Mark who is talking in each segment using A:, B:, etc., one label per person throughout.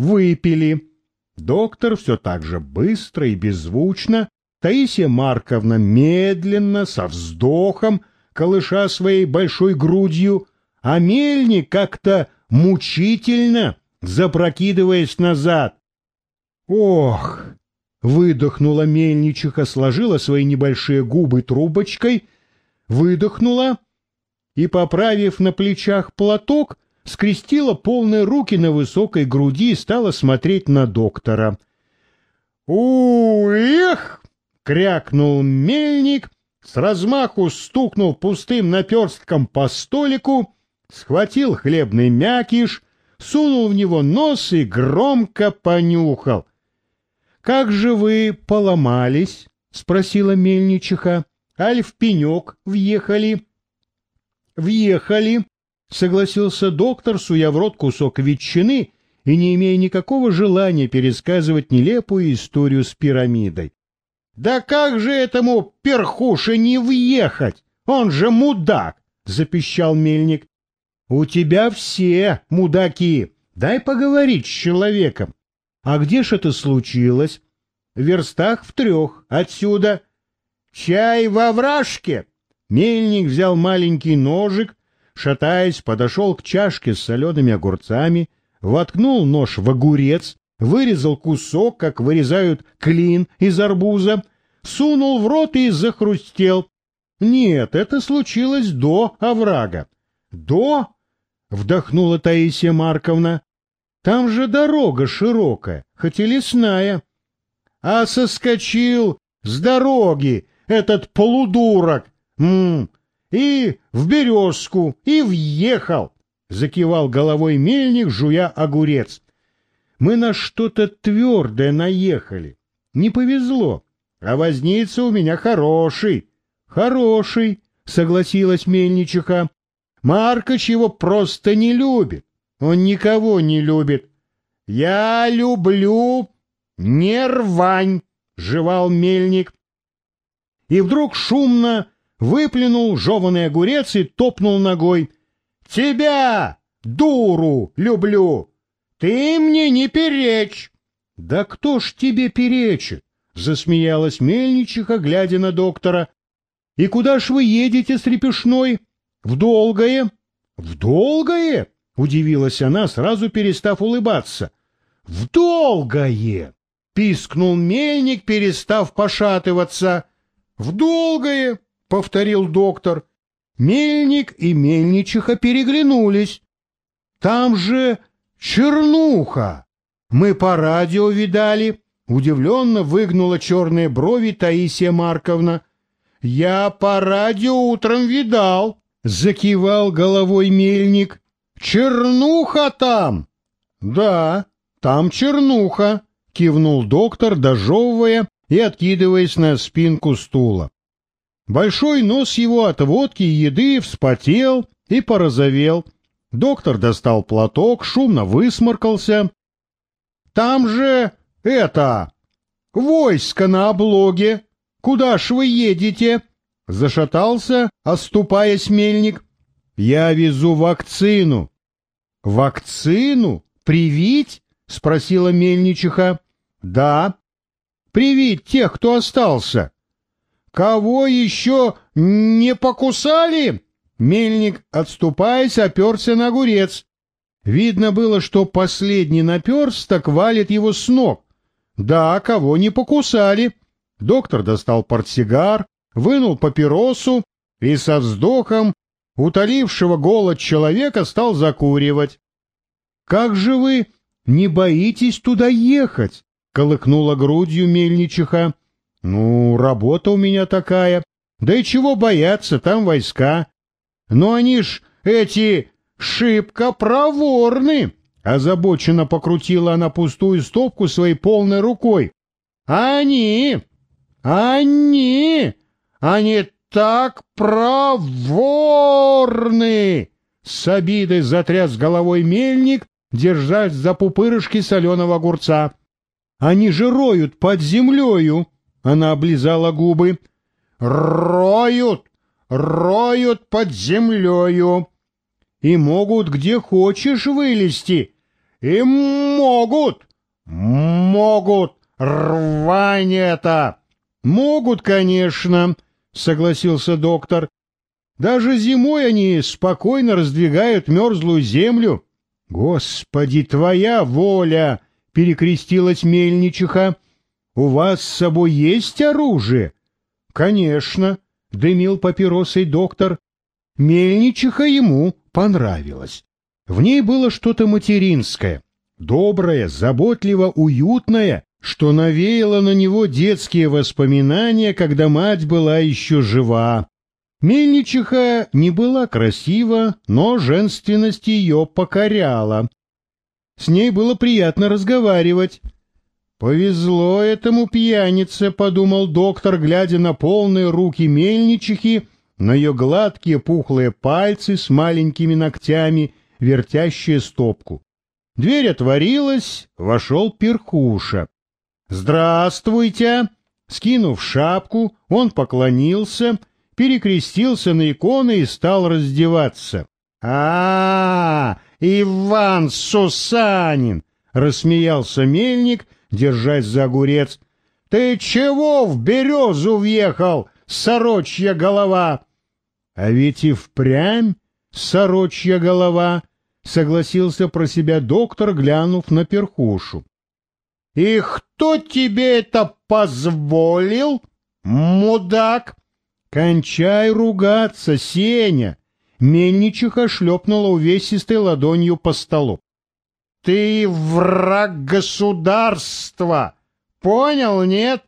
A: выпили. Доктор все так же быстро и беззвучно, Таисия Марковна медленно, со вздохом, колыша своей большой грудью, а мельник как-то мучительно, запрокидываясь назад. «Ох!» — выдохнула мельничиха, сложила свои небольшие губы трубочкой, выдохнула и, поправив на плечах платок, скрестила полные руки на высокой груди и стала смотреть на доктора. «У-эх!» — крякнул мельник, с размаху стукнул пустым наперстком по столику, схватил хлебный мякиш, сунул в него нос и громко понюхал. — Как же вы поломались? — спросила мельничиха. — Аль в пенек въехали? — Въехали, — согласился доктор, суя в рот кусок ветчины и не имея никакого желания пересказывать нелепую историю с пирамидой. — Да как же этому перхуше не въехать? Он же мудак! — запищал мельник. — У тебя все мудаки. Дай поговорить с человеком. А где ж это случилось? В верстах в трех отсюда. Чай во вражке. Мельник взял маленький ножик, шатаясь, подошел к чашке с солеными огурцами, воткнул нож в огурец, вырезал кусок, как вырезают клин из арбуза, сунул в рот и захрустел. Нет, это случилось до оврага. До? Вдохнула Таисия Марковна. Там же дорога широкая, хоть и лесная. А соскочил с дороги этот полудурок. М -м, и в березку, и въехал, — закивал головой мельник, жуя огурец. Мы на что-то твердое наехали. Не повезло, а возница у меня хороший. Хороший, — согласилась мельничиха. Маркоч его просто не любит. Он никого не любит. Я люблю... Не рвань, — жевал мельник. И вдруг шумно выплюнул жеванный огурец и топнул ногой. «Тебя, дуру, люблю! Ты мне не перечь!» «Да кто ж тебе перечит?» — засмеялась мельничиха, глядя на доктора. «И куда ж вы едете с репешной? В долгое?» «В долгое?» — удивилась она, сразу перестав улыбаться. «В долгое!» — пискнул мельник, перестав пошатываться. «В долгое!» — повторил доктор. Мельник и мельничиха переглянулись. «Там же чернуха! Мы по радио видали!» Удивленно выгнула черные брови Таисия Марковна. «Я по радио утром видал!» — закивал головой мельник. «Чернуха там!» «Да, там чернуха!» — кивнул доктор, дожевывая и откидываясь на спинку стула. Большой нос его от водки и еды вспотел и порозовел. Доктор достал платок, шумно высморкался. «Там же это... войско на облоге! Куда ж вы едете?» Зашатался, оступаясь мельник. «Я везу вакцину». «Вакцину? Привить?» — спросила мельничиха. «Да». «Привить тех, кто остался». Кого еще не покусали? Мельник, отступаясь, оперся на огурец. Видно было, что последний наперсток валит его с ног. Да, кого не покусали. Доктор достал портсигар, вынул папиросу и со вздохом утолившего голод человека стал закуривать. — Как же вы не боитесь туда ехать? — колыкнула грудью мельничиха. Ну, работа у меня такая. Да и чего бояться, там войска. Но они ж, эти, шибко проворны. Озабоченно покрутила она пустую стопку своей полной рукой. Они, они, они так проворны! С обидой затряс головой мельник, держась за пупырышки соленого огурца. Они же роют под землею, она облизала губы. «Роют! Роют под землею! И могут где хочешь вылезти! И могут, могут, рвань это. Могут, конечно, согласился доктор. Даже зимой они спокойно раздвигают мерзлую землю. Господи, твоя воля! Перекрестилась мельничиха. У вас с собой есть оружие? Конечно, дымил папиросой доктор. Мельничиха ему понравилась. В ней было что-то материнское, доброе, заботливо уютное, что навеяло на него детские воспоминания, когда мать была еще жива. Мельничиха не была красива, но женственность ее покоряла. С ней было приятно разговаривать. «Повезло этому пьянице», — подумал доктор, глядя на полные руки мельничихи, на ее гладкие пухлые пальцы с маленькими ногтями, вертящие стопку. Дверь отворилась, вошел перхуша. «Здравствуйте!» Скинув шапку, он поклонился, перекрестился на иконы и стал раздеваться. а, -а, -а Иван Сусанин!» — рассмеялся мельник, держась за огурец. «Ты чего в березу въехал, сорочья голова?» «А ведь и впрямь сорочья голова!» — согласился про себя доктор, глянув на перхушу. «И кто тебе это позволил, мудак?» «Кончай ругаться, Сеня!» Мельничиха шлепнула увесистой ладонью по столу. «Ты враг государства! Понял, нет?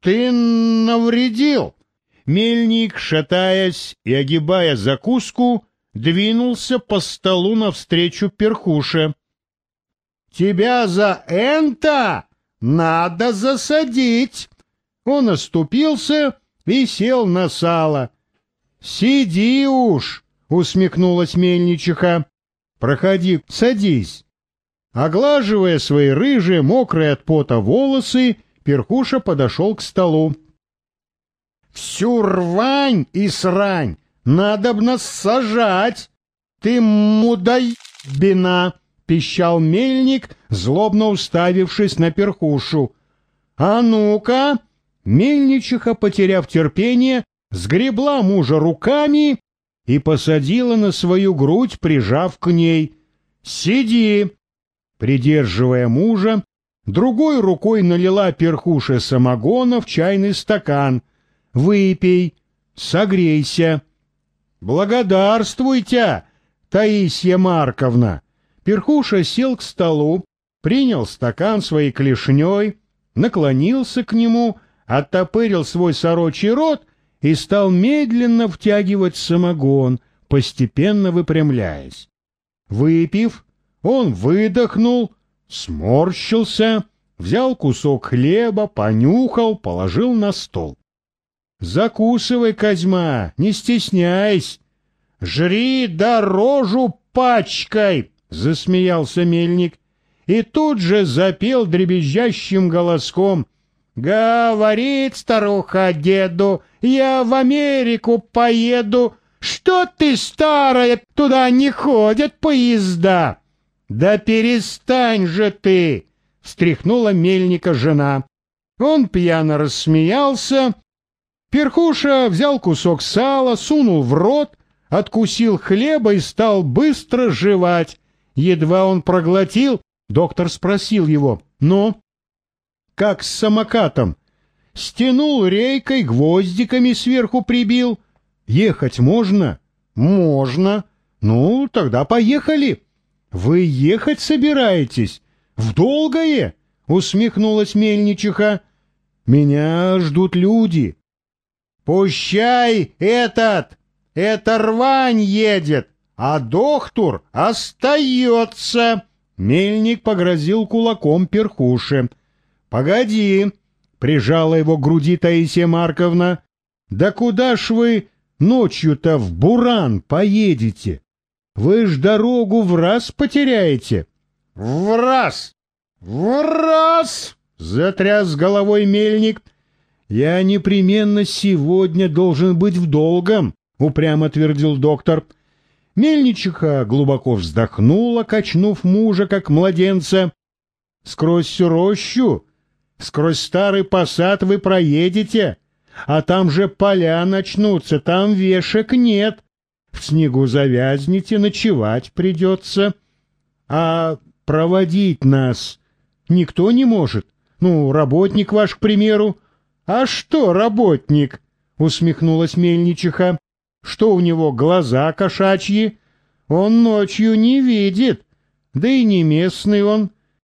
A: Ты навредил!» Мельник, шатаясь и огибая закуску, двинулся по столу навстречу перхуше. «Тебя за энто надо засадить!» Он оступился и сел на сало. «Сиди уж!» — усмехнулась мельничиха. «Проходи, садись». Оглаживая свои рыжие, мокрые от пота волосы, перхуша подошел к столу. «Всю рвань и срань надо б нас сажать! Ты мудайбина!» — пищал мельник, злобно уставившись на перхушу. «А ну-ка!» Мельничиха, потеряв терпение, сгребла мужа руками и посадила на свою грудь, прижав к ней. «Сиди!» Придерживая мужа, другой рукой налила перхуше самогона в чайный стакан. «Выпей, согрейся!» «Благодарствуйте, Таисия Марковна!» Перхуша сел к столу, принял стакан своей клешней, наклонился к нему оттопырил свой сорочий рот и стал медленно втягивать самогон, постепенно выпрямляясь. Выпив, он выдохнул, сморщился, взял кусок хлеба, понюхал, положил на стол. «Закусывай, Козьма, не стесняйся! Жри дорожу пачкой!» — засмеялся мельник. И тут же запел дребезжащим голоском — Говорит старуха деду, я в Америку поеду. Что ты, старая, туда не ходят поезда? Да перестань же ты, встряхнула мельника жена. Он пьяно рассмеялся. Перхуша взял кусок сала, сунул в рот, откусил хлеба и стал быстро жевать. Едва он проглотил, доктор спросил его, «Ну, как с самокатом. Стянул рейкой, гвоздиками сверху прибил. Ехать можно? Можно. Ну, тогда поехали. Вы ехать собираетесь? В долгое? Усмехнулась мельничиха. Меня ждут люди. Пущай этот, это рвань едет, а доктор остается. Мельник погрозил кулаком перхуше. «Погоди!» — прижала его к груди Таисия Марковна. «Да куда ж вы ночью-то в Буран поедете? Вы ж дорогу в раз потеряете!» «В раз! В раз!» — затряс головой мельник. «Я непременно сегодня должен быть в долгом», — упрямо твердил доктор. Мельничиха глубоко вздохнула, качнув мужа, как младенца. «Сквозь всю рощу, сквозь старый посад вы проедете, а там же поля начнутся, там вешек нет. В снегу завязнете, ночевать придется. А проводить нас никто не может. Ну, работник ваш, к примеру. А что работник? Усмехнулась мельничиха. Что у него глаза кошачьи? Он ночью не видит. Да и не местный он.